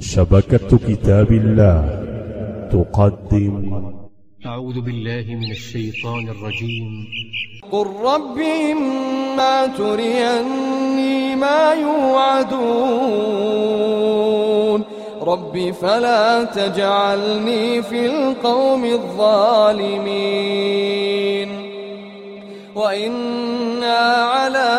شبكة كتاب الله تقدم. أعوذ بالله من الشيطان الرجيم. قل رب إما تريني ما يوعدون. رب فلا تجعلني في القوم الظالمين. وإنا على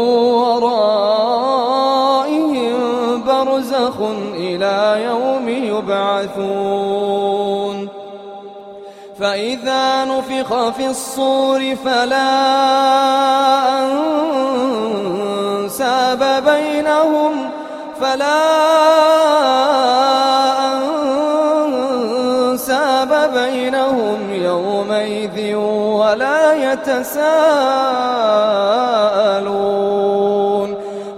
إلى يوم يبعثون فإذا نفخ في الصور فلا أنساب بينهم فلا أنساب بينهم يومئذ ولا يتساءلون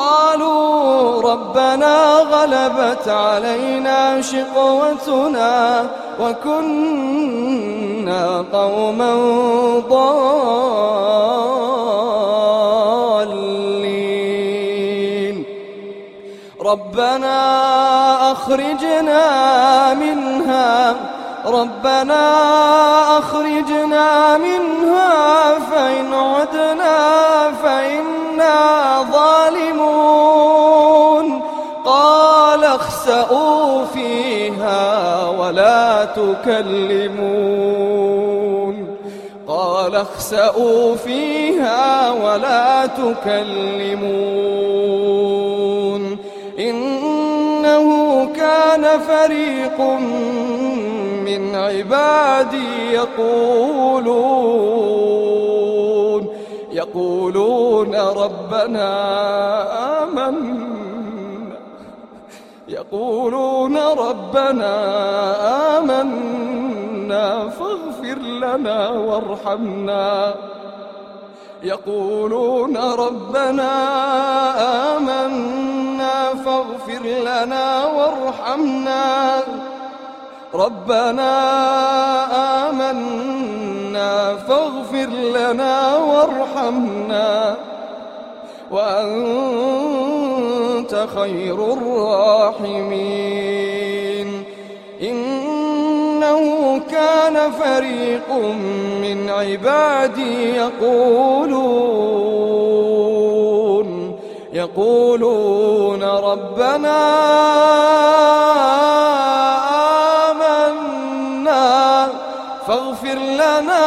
قالوا ربنا غلبت علينا شقوتنا وكنا قوما ضالين. ربنا أخرجنا منها. ربنا أخرجنا منها. تكلمون. قال اخسأوا فيها ولا تكلمون. إنه كان فريق من عبادي يقولون يقولون ربنا آمنا. يقولون ربنا آمنا فاغفر لنا وارحمنا. يقولون ربنا آمنا فاغفر لنا وارحمنا. ربنا آمنا فاغفر لنا وارحمنا. وأنت خير الراحمين. إنه كان فريق من عبادي يقولون يقولون ربنا آمنا فاغفر لنا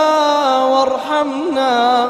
وارحمنا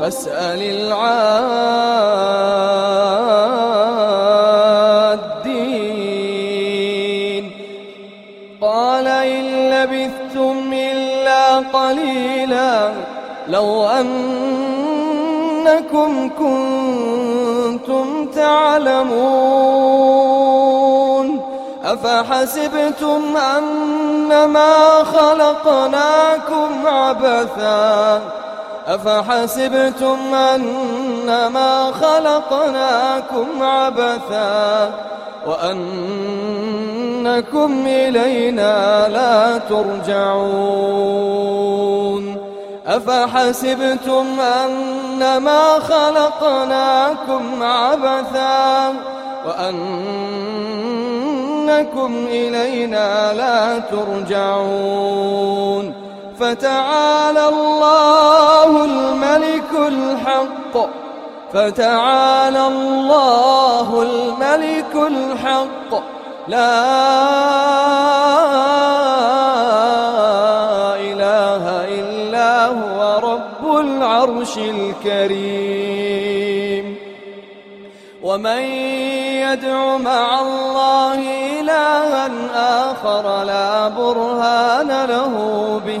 فاسأل العادين. قال إن لبثتم إلا قليلا لو أنكم كنتم تعلمون. أفحسبتم أنما خلقناكم عبثا أفحسبتم أنما خلقناكم عبثا وأنكم إلينا لا ترجعون أفحسبتم أنما خلقناكم عبثا وأنكم إلينا لا ترجعون فتعالى الله الملك الحق. فتعالى الله الملك الحق. لا إله إلا هو رب العرش الكريم. ومن يدع مع الله إلها آخر لا برهان له به.